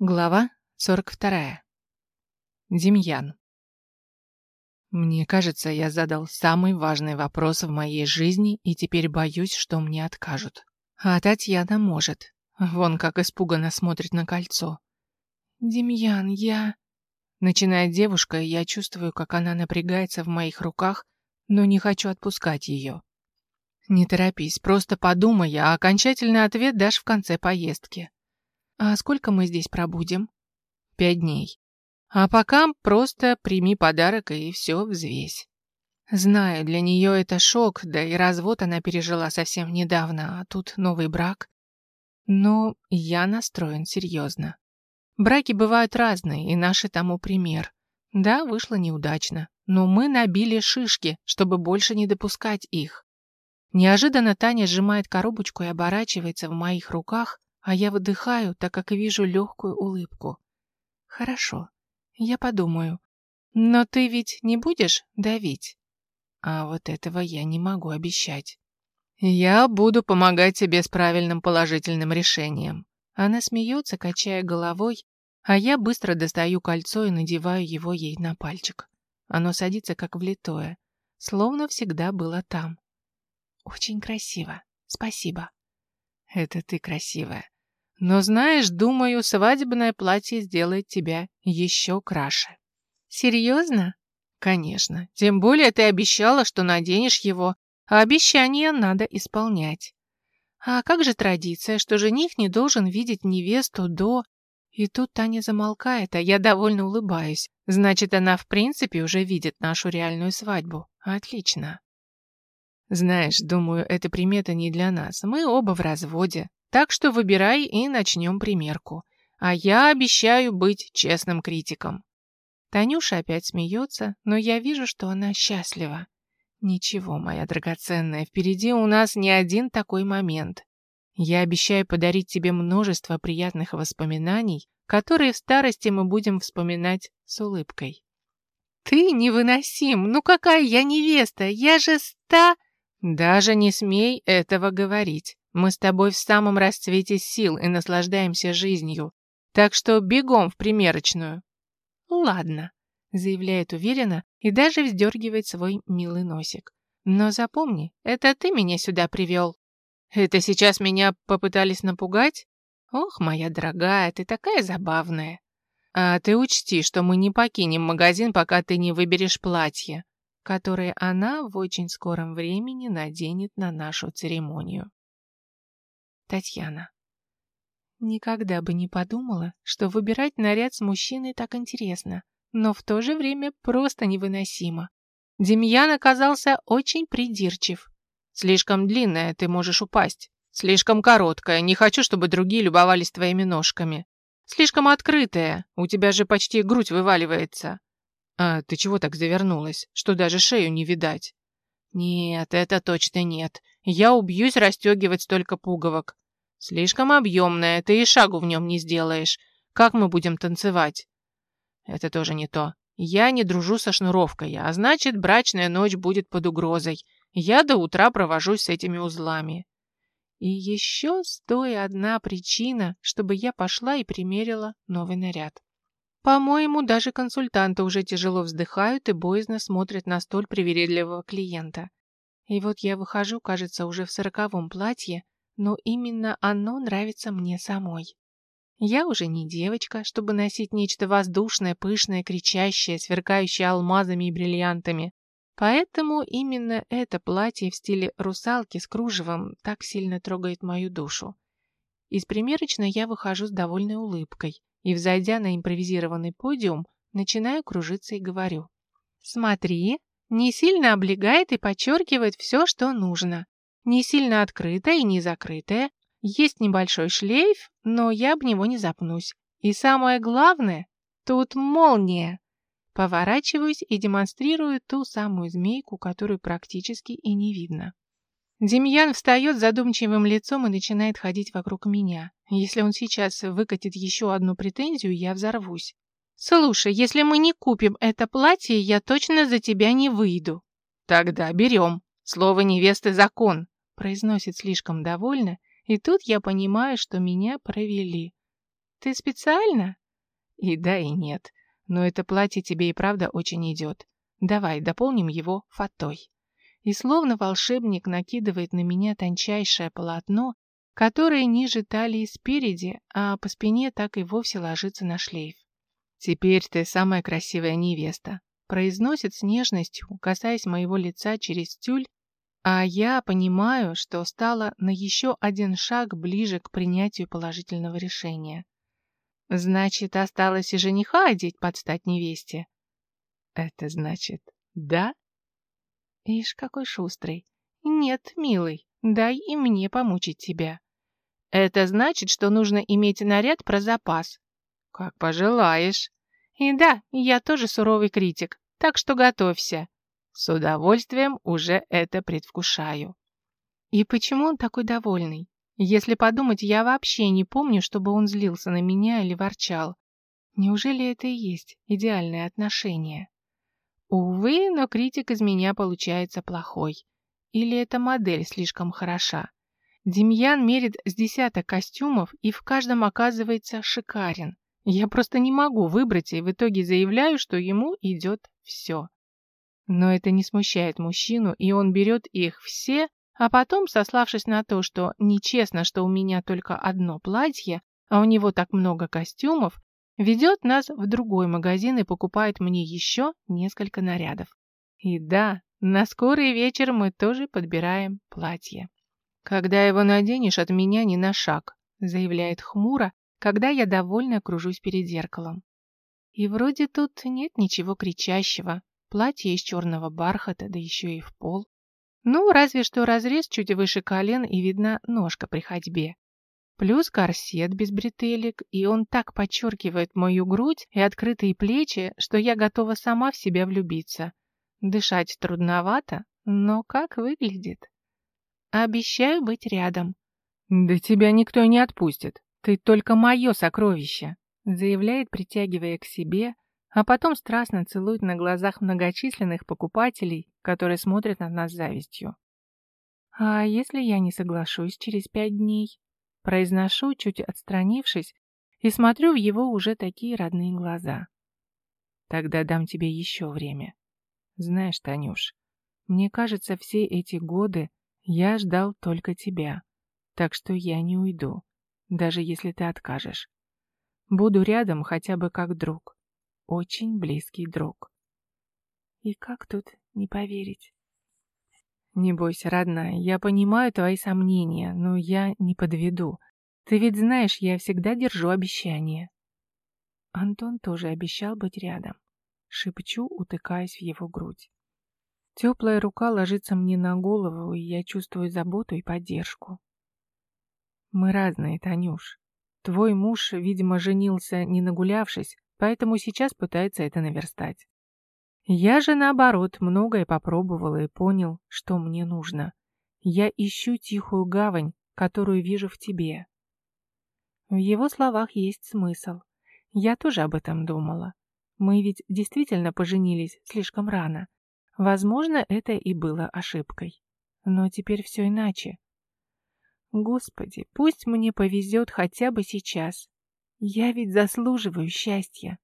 Глава 42. Демьян. Мне кажется, я задал самый важный вопрос в моей жизни и теперь боюсь, что мне откажут. А Татьяна может. Вон как испуганно смотрит на кольцо. «Демьян, я...» Начинает девушка, я чувствую, как она напрягается в моих руках, но не хочу отпускать ее. Не торопись, просто подумай, а окончательный ответ дашь в конце поездки. «А сколько мы здесь пробудем?» «Пять дней. А пока просто прими подарок и все взвесь». Знаю, для нее это шок, да и развод она пережила совсем недавно, а тут новый брак. Но я настроен серьезно. Браки бывают разные, и наши тому пример. Да, вышло неудачно, но мы набили шишки, чтобы больше не допускать их. Неожиданно Таня сжимает коробочку и оборачивается в моих руках, а я выдыхаю, так как вижу легкую улыбку. Хорошо, я подумаю. Но ты ведь не будешь давить? А вот этого я не могу обещать. Я буду помогать тебе с правильным положительным решением. Она смеется, качая головой, а я быстро достаю кольцо и надеваю его ей на пальчик. Оно садится как влитое, словно всегда было там. Очень красиво. Спасибо. Это ты красивая. Но знаешь, думаю, свадебное платье сделает тебя еще краше. Серьезно? Конечно. Тем более ты обещала, что наденешь его, а обещание надо исполнять. А как же традиция, что жених не должен видеть невесту до... И тут Таня замолкает, а я довольно улыбаюсь. Значит, она в принципе уже видит нашу реальную свадьбу. Отлично. Знаешь, думаю, эта примета не для нас. Мы оба в разводе. Так что выбирай и начнем примерку. А я обещаю быть честным критиком. Танюша опять смеется, но я вижу, что она счастлива. Ничего, моя драгоценная, впереди у нас не один такой момент. Я обещаю подарить тебе множество приятных воспоминаний, которые в старости мы будем вспоминать с улыбкой. Ты невыносим! Ну какая я невеста? Я же ста... Даже не смей этого говорить. Мы с тобой в самом расцвете сил и наслаждаемся жизнью. Так что бегом в примерочную». «Ладно», — заявляет уверенно и даже вздергивает свой милый носик. «Но запомни, это ты меня сюда привел». «Это сейчас меня попытались напугать?» «Ох, моя дорогая, ты такая забавная». «А ты учти, что мы не покинем магазин, пока ты не выберешь платье, которое она в очень скором времени наденет на нашу церемонию». Татьяна. Никогда бы не подумала, что выбирать наряд с мужчиной так интересно, но в то же время просто невыносимо. Демьян оказался очень придирчив. «Слишком длинная, ты можешь упасть. Слишком короткая, не хочу, чтобы другие любовались твоими ножками. Слишком открытая, у тебя же почти грудь вываливается. А ты чего так завернулась, что даже шею не видать?» «Нет, это точно нет. Я убьюсь расстегивать столько пуговок. Слишком объемное, ты и шагу в нем не сделаешь. Как мы будем танцевать?» «Это тоже не то. Я не дружу со шнуровкой, а значит, брачная ночь будет под угрозой. Я до утра провожусь с этими узлами». И еще стоя одна причина, чтобы я пошла и примерила новый наряд. По-моему, даже консультанты уже тяжело вздыхают и боязно смотрят на столь привередливого клиента. И вот я выхожу, кажется, уже в сороковом платье, но именно оно нравится мне самой. Я уже не девочка, чтобы носить нечто воздушное, пышное, кричащее, сверкающее алмазами и бриллиантами. Поэтому именно это платье в стиле русалки с кружевом так сильно трогает мою душу. Из примерочной я выхожу с довольной улыбкой и, взойдя на импровизированный подиум, начинаю кружиться и говорю. «Смотри, не сильно облегает и подчеркивает все, что нужно. Не сильно открытая и не закрытая. Есть небольшой шлейф, но я об него не запнусь. И самое главное, тут молния. Поворачиваюсь и демонстрирую ту самую змейку, которую практически и не видно. Демьян встает задумчивым лицом и начинает ходить вокруг меня. Если он сейчас выкатит еще одну претензию, я взорвусь. «Слушай, если мы не купим это платье, я точно за тебя не выйду». «Тогда берем. Слово невесты – закон», произносит слишком довольно, и тут я понимаю, что меня провели. ты специально?» «И да, и нет. Но это платье тебе и правда очень идет. Давай, дополним его фатой». И словно волшебник накидывает на меня тончайшее полотно, которое ниже талии спереди, а по спине так и вовсе ложится на шлейф. «Теперь ты самая красивая невеста», произносит с нежностью, касаясь моего лица через тюль, а я понимаю, что стала на еще один шаг ближе к принятию положительного решения. Значит, осталось и жениха одеть под стать невесте? Это значит, да? Ишь, какой шустрый. Нет, милый, дай и мне помучить тебя. Это значит, что нужно иметь наряд про запас. Как пожелаешь. И да, я тоже суровый критик, так что готовься. С удовольствием уже это предвкушаю. И почему он такой довольный? Если подумать, я вообще не помню, чтобы он злился на меня или ворчал. Неужели это и есть идеальное отношение? Увы, но критик из меня получается плохой. Или эта модель слишком хороша? Демьян мерит с десяток костюмов и в каждом оказывается шикарен. Я просто не могу выбрать и в итоге заявляю, что ему идет все. Но это не смущает мужчину, и он берет их все, а потом, сославшись на то, что нечестно, что у меня только одно платье, а у него так много костюмов, ведет нас в другой магазин и покупает мне еще несколько нарядов. И да, на скорый вечер мы тоже подбираем платье. «Когда его наденешь, от меня ни на шаг», заявляет хмуро, когда я довольно кружусь перед зеркалом. И вроде тут нет ничего кричащего. Платье из черного бархата, да еще и в пол. Ну, разве что разрез чуть выше колен и видна ножка при ходьбе. Плюс корсет без бретелек, и он так подчеркивает мою грудь и открытые плечи, что я готова сама в себя влюбиться. Дышать трудновато, но как выглядит? Обещаю быть рядом. Да тебя никто не отпустит. Ты только мое сокровище, заявляет, притягивая к себе, а потом страстно целует на глазах многочисленных покупателей, которые смотрят на нас завистью. А если я не соглашусь через пять дней? Произношу, чуть отстранившись, и смотрю в его уже такие родные глаза. Тогда дам тебе еще время. Знаешь, Танюш, мне кажется, все эти годы я ждал только тебя, так что я не уйду, даже если ты откажешь. Буду рядом хотя бы как друг, очень близкий друг. И как тут не поверить? Не бойся, родная, я понимаю твои сомнения, но я не подведу. Ты ведь знаешь, я всегда держу обещания. Антон тоже обещал быть рядом. Шепчу, утыкаясь в его грудь. Теплая рука ложится мне на голову, и я чувствую заботу и поддержку. Мы разные, Танюш. Твой муж, видимо, женился не нагулявшись, поэтому сейчас пытается это наверстать. Я же, наоборот, многое попробовала и понял, что мне нужно. Я ищу тихую гавань, которую вижу в тебе. В его словах есть смысл. Я тоже об этом думала. Мы ведь действительно поженились слишком рано. Возможно, это и было ошибкой. Но теперь все иначе. Господи, пусть мне повезет хотя бы сейчас. Я ведь заслуживаю счастья.